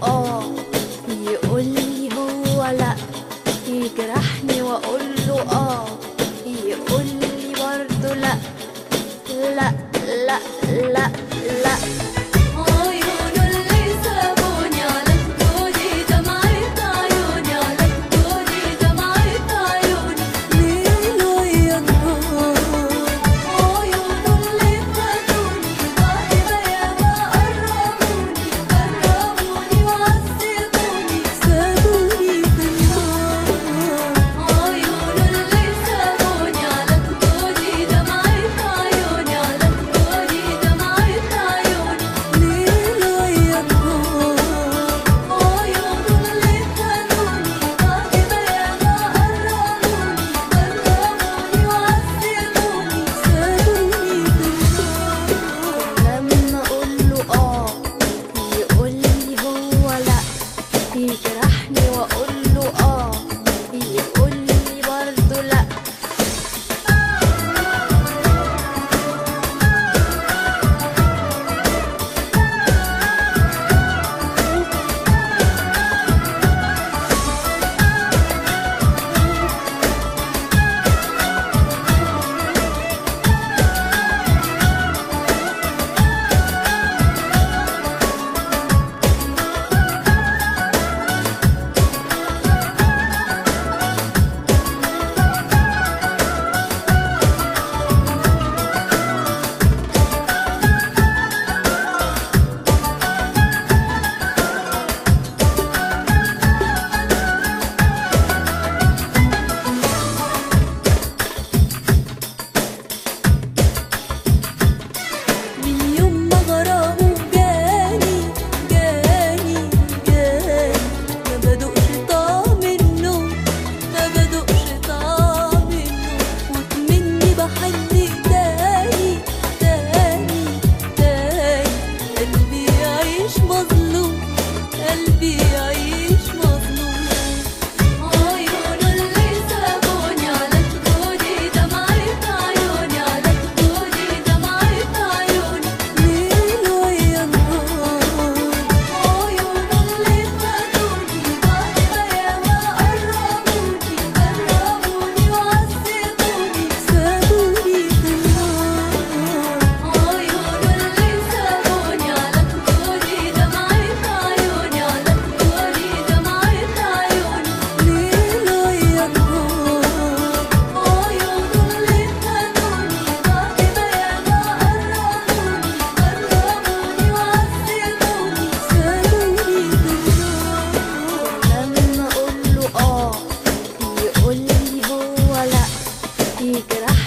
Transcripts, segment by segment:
哦。جرحني وأرى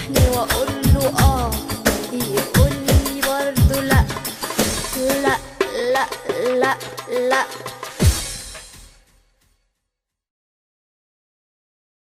ينصحني وأقول له آه. يقول لي برضه لا لا لا لا لا.